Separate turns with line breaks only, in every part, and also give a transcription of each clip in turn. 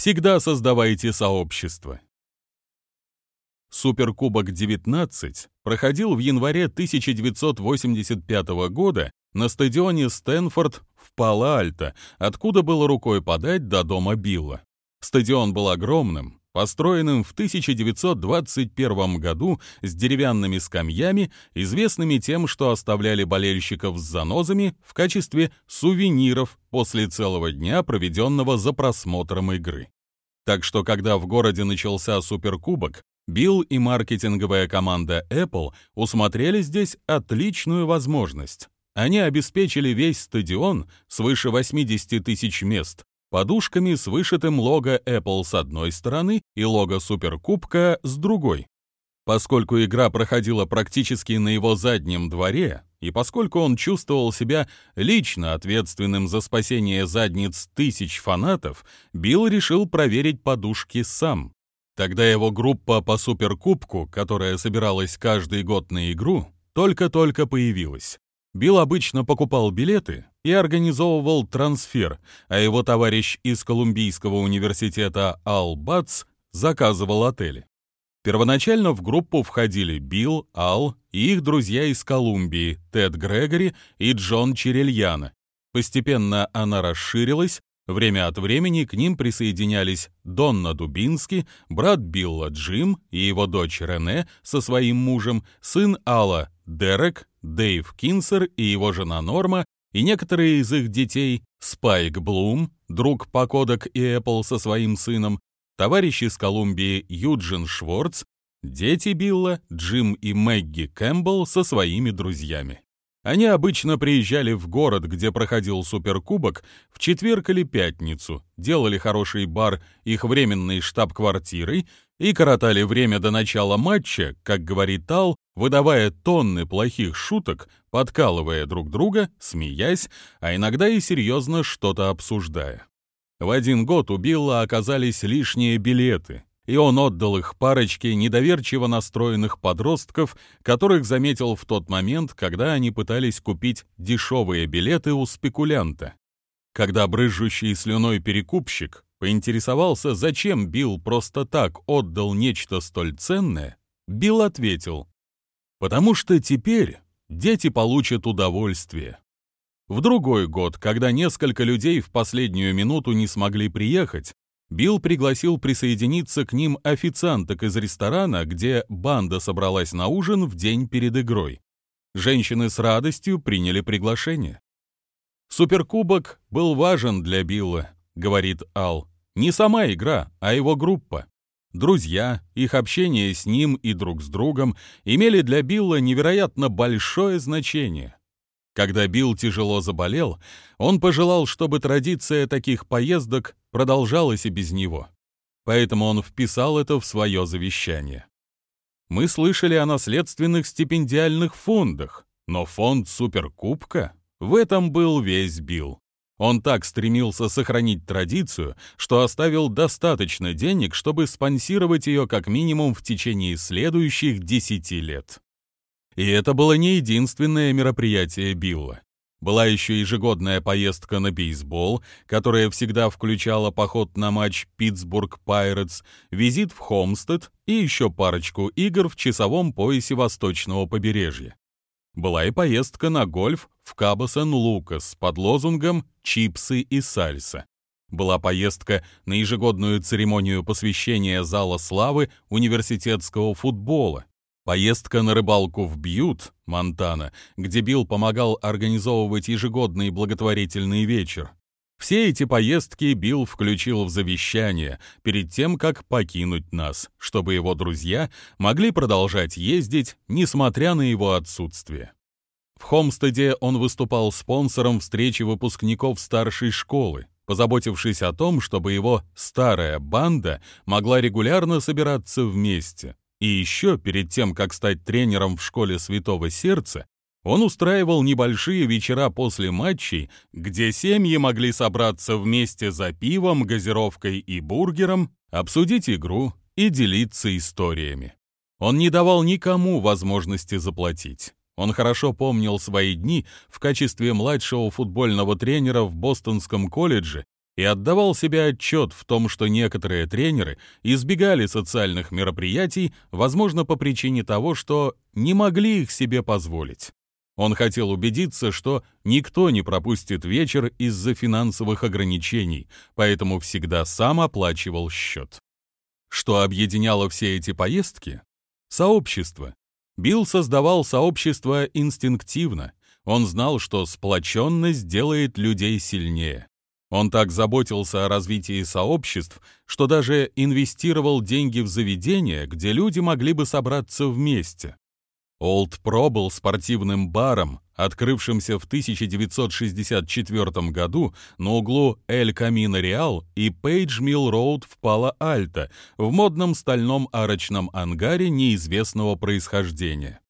Всегда создавайте сообщество. Суперкубок 19 проходил в январе 1985 года на стадионе Стэнфорд в Пало-Альто, откуда было рукой подать до дома Билла. Стадион был огромным, построенным в 1921 году с деревянными скамьями, известными тем, что оставляли болельщиков с занозами в качестве сувениров после целого дня, проведенного за просмотром игры. Так что, когда в городе начался Суперкубок, Билл и маркетинговая команда Apple усмотрели здесь отличную возможность. Они обеспечили весь стадион свыше 80 тысяч мест подушками с вышитым лого Apple с одной стороны и лого Суперкубка с другой. Поскольку игра проходила практически на его заднем дворе, и поскольку он чувствовал себя лично ответственным за спасение задниц тысяч фанатов, Билл решил проверить подушки сам. Тогда его группа по Суперкубку, которая собиралась каждый год на игру, только-только появилась. Билл обычно покупал билеты и организовывал трансфер, а его товарищ из Колумбийского университета Ал Батс заказывал отели. Первоначально в группу входили Билл, Ал и их друзья из Колумбии, Тед Грегори и Джон Черельяна. Постепенно она расширилась, время от времени к ним присоединялись Донна Дубински, брат Билла Джим и его дочь Рене со своим мужем, сын Алла Дерек, Дэйв Кинсер и его жена Норма, и некоторые из их детей, Спайк Блум, друг по Kodak и Apple со своим сыном, товарищ из Колумбии Юджин Шворц, дети Билла, Джим и Мэгги Кэмпбелл со своими друзьями. Они обычно приезжали в город, где проходил суперкубок, в четверг или пятницу, делали хороший бар их временной штаб-квартирой и коротали время до начала матча, как говорит Тал, выдавая тонны плохих шуток, подкалывая друг друга, смеясь, а иногда и серьезно что-то обсуждая. В один год у Билла оказались лишние билеты, и он отдал их парочке недоверчиво настроенных подростков, которых заметил в тот момент, когда они пытались купить дешевые билеты у спекулянта. Когда брызжущий слюной перекупщик поинтересовался, зачем Билл просто так отдал нечто столь ценное, Билл ответил, «Потому что теперь дети получат удовольствие. В другой год, когда несколько людей в последнюю минуту не смогли приехать, Билл пригласил присоединиться к ним официанток из ресторана, где банда собралась на ужин в день перед игрой. Женщины с радостью приняли приглашение. «Суперкубок был важен для Билла», — говорит Ал. «Не сама игра, а его группа. Друзья, их общение с ним и друг с другом имели для Билла невероятно большое значение. Когда Билл тяжело заболел, он пожелал, чтобы традиция таких поездок продолжалась и без него. Поэтому он вписал это в свое завещание. Мы слышали о наследственных стипендиальных фондах, но фонд Суперкубка — в этом был весь Билл. Он так стремился сохранить традицию, что оставил достаточно денег, чтобы спонсировать ее как минимум в течение следующих десяти лет. И это было не единственное мероприятие Билла. Была еще ежегодная поездка на бейсбол, которая всегда включала поход на матч Питтсбург Пайретс, визит в Хомстед и еще парочку игр в часовом поясе восточного побережья. Была и поездка на гольф в Кабо Сен-Лукас под лозунгом «Чипсы и сальса». Была поездка на ежегодную церемонию посвящения Зала славы университетского футбола, Поездка на рыбалку в Бьют, Монтана, где Билл помогал организовывать ежегодный благотворительный вечер. Все эти поездки Билл включил в завещание перед тем, как покинуть нас, чтобы его друзья могли продолжать ездить, несмотря на его отсутствие. В Хомстеде он выступал спонсором встречи выпускников старшей школы, позаботившись о том, чтобы его старая банда могла регулярно собираться вместе. И еще перед тем, как стать тренером в школе Святого Сердца, он устраивал небольшие вечера после матчей, где семьи могли собраться вместе за пивом, газировкой и бургером, обсудить игру и делиться историями. Он не давал никому возможности заплатить. Он хорошо помнил свои дни в качестве младшего футбольного тренера в Бостонском колледже и отдавал себе отчет в том, что некоторые тренеры избегали социальных мероприятий, возможно, по причине того, что не могли их себе позволить. Он хотел убедиться, что никто не пропустит вечер из-за финансовых ограничений, поэтому всегда сам оплачивал счет. Что объединяло все эти поездки? Сообщество. Билл создавал сообщество инстинктивно. Он знал, что сплоченность делает людей сильнее. Он так заботился о развитии сообществ, что даже инвестировал деньги в заведения, где люди могли бы собраться вместе. Олд Про был спортивным баром, открывшимся в 1964 году на углу Эль Камино Реал и Пейдж Милл Роуд в Пало-Альто в модном стальном арочном ангаре неизвестного происхождения.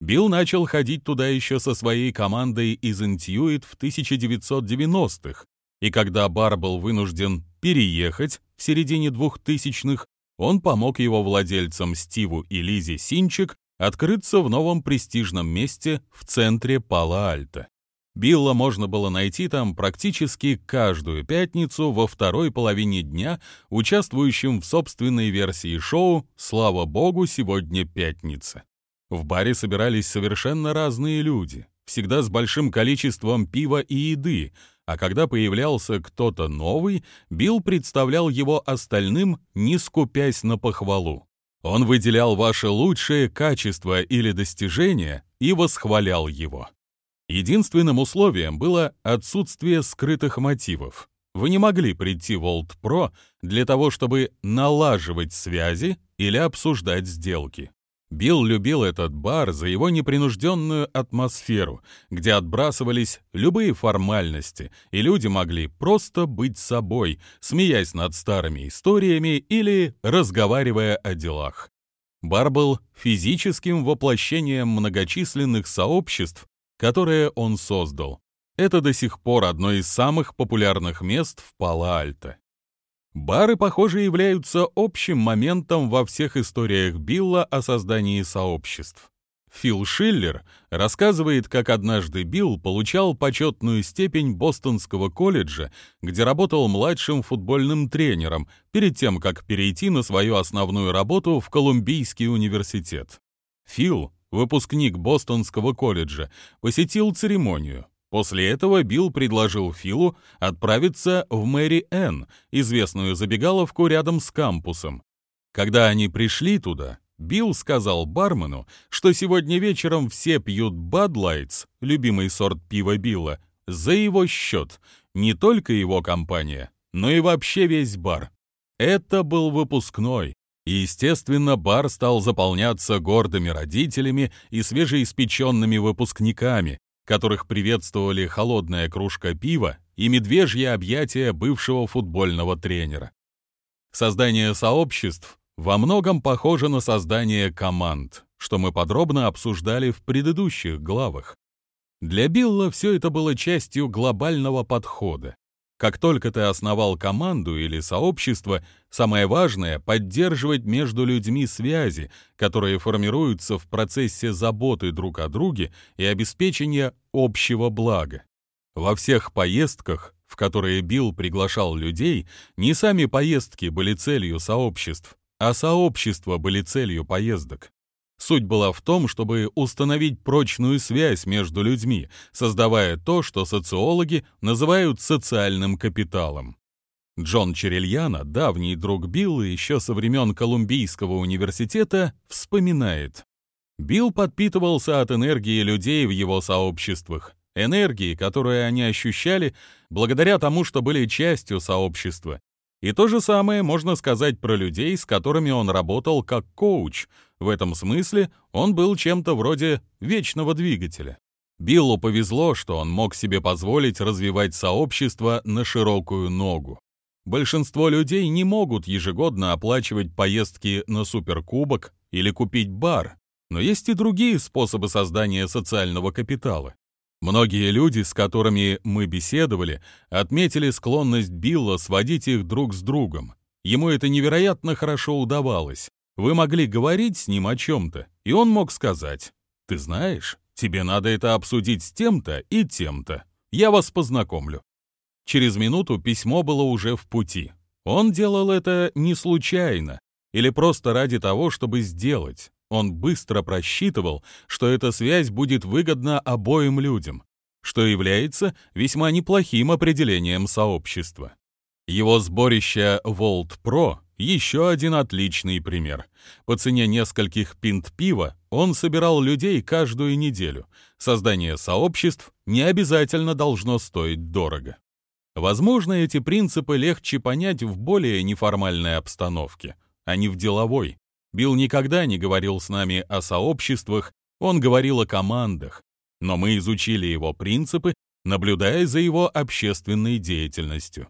Билл начал ходить туда еще со своей командой из Интьюит в 1990-х, и когда бар был вынужден переехать в середине двухтысячных, он помог его владельцам Стиву и Лизе Синчик открыться в новом престижном месте в центре Пала-Альто. Билла можно было найти там практически каждую пятницу во второй половине дня, участвующим в собственной версии шоу «Слава Богу, сегодня пятница». В баре собирались совершенно разные люди, всегда с большим количеством пива и еды, а когда появлялся кто-то новый, Билл представлял его остальным, не скупясь на похвалу. Он выделял ваши лучшие качества или достижения и восхвалял его. Единственным условием было отсутствие скрытых мотивов. Вы не могли прийти в Old Pro для того, чтобы налаживать связи или обсуждать сделки. Билл любил этот бар за его непринужденную атмосферу, где отбрасывались любые формальности, и люди могли просто быть собой, смеясь над старыми историями или разговаривая о делах. Бар был физическим воплощением многочисленных сообществ, которые он создал. Это до сих пор одно из самых популярных мест в Пало-Альто. Бары, похоже, являются общим моментом во всех историях Билла о создании сообществ. Фил Шиллер рассказывает, как однажды Билл получал почетную степень Бостонского колледжа, где работал младшим футбольным тренером, перед тем, как перейти на свою основную работу в Колумбийский университет. Фил, выпускник Бостонского колледжа, посетил церемонию. После этого Билл предложил Филу отправиться в Мэри Энн, известную забегаловку рядом с кампусом. Когда они пришли туда, Билл сказал бармену, что сегодня вечером все пьют Bud Lights, любимый сорт пива Билла, за его счет, не только его компания, но и вообще весь бар. Это был выпускной, и, естественно, бар стал заполняться гордыми родителями и свежеиспеченными выпускниками, которых приветствовали холодная кружка пива и медвежье объятие бывшего футбольного тренера. Создание сообществ во многом похоже на создание команд, что мы подробно обсуждали в предыдущих главах. Для Билла все это было частью глобального подхода. Как только ты основал команду или сообщество, самое важное — поддерживать между людьми связи, которые формируются в процессе заботы друг о друге и обеспечения общего блага. Во всех поездках, в которые Билл приглашал людей, не сами поездки были целью сообществ, а сообщества были целью поездок. Суть была в том, чтобы установить прочную связь между людьми, создавая то, что социологи называют социальным капиталом. Джон Черельяна, давний друг Билла еще со времен Колумбийского университета, вспоминает. Билл подпитывался от энергии людей в его сообществах, энергии, которую они ощущали благодаря тому, что были частью сообщества. И то же самое можно сказать про людей, с которыми он работал как коуч — в этом смысле он был чем-то вроде вечного двигателя. Биллу повезло, что он мог себе позволить развивать сообщество на широкую ногу. Большинство людей не могут ежегодно оплачивать поездки на суперкубок или купить бар, но есть и другие способы создания социального капитала. Многие люди, с которыми мы беседовали, отметили склонность Билла сводить их друг с другом. Ему это невероятно хорошо удавалось. Вы могли говорить с ним о чем-то, и он мог сказать, «Ты знаешь, тебе надо это обсудить с тем-то и тем-то. Я вас познакомлю». Через минуту письмо было уже в пути. Он делал это не случайно или просто ради того, чтобы сделать. Он быстро просчитывал, что эта связь будет выгодна обоим людям, что является весьма неплохим определением сообщества. Его сборище Volt Pro – еще один отличный пример. По цене нескольких пинт пива он собирал людей каждую неделю. Создание сообществ не обязательно должно стоить дорого. Возможно, эти принципы легче понять в более неформальной обстановке, а не в деловой. Билл никогда не говорил с нами о сообществах, он говорил о командах, но мы изучили его принципы, наблюдая за его общественной деятельностью.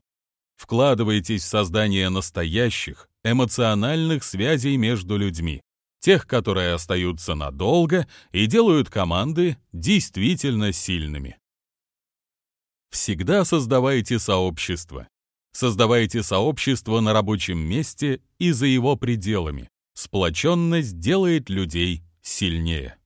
Вкладывайтесь в создание настоящих, эмоциональных связей между людьми, тех, которые остаются надолго и делают команды действительно сильными. Всегда создавайте сообщество. Создавайте сообщество на рабочем месте и за его пределами. Сплоченность делает людей сильнее.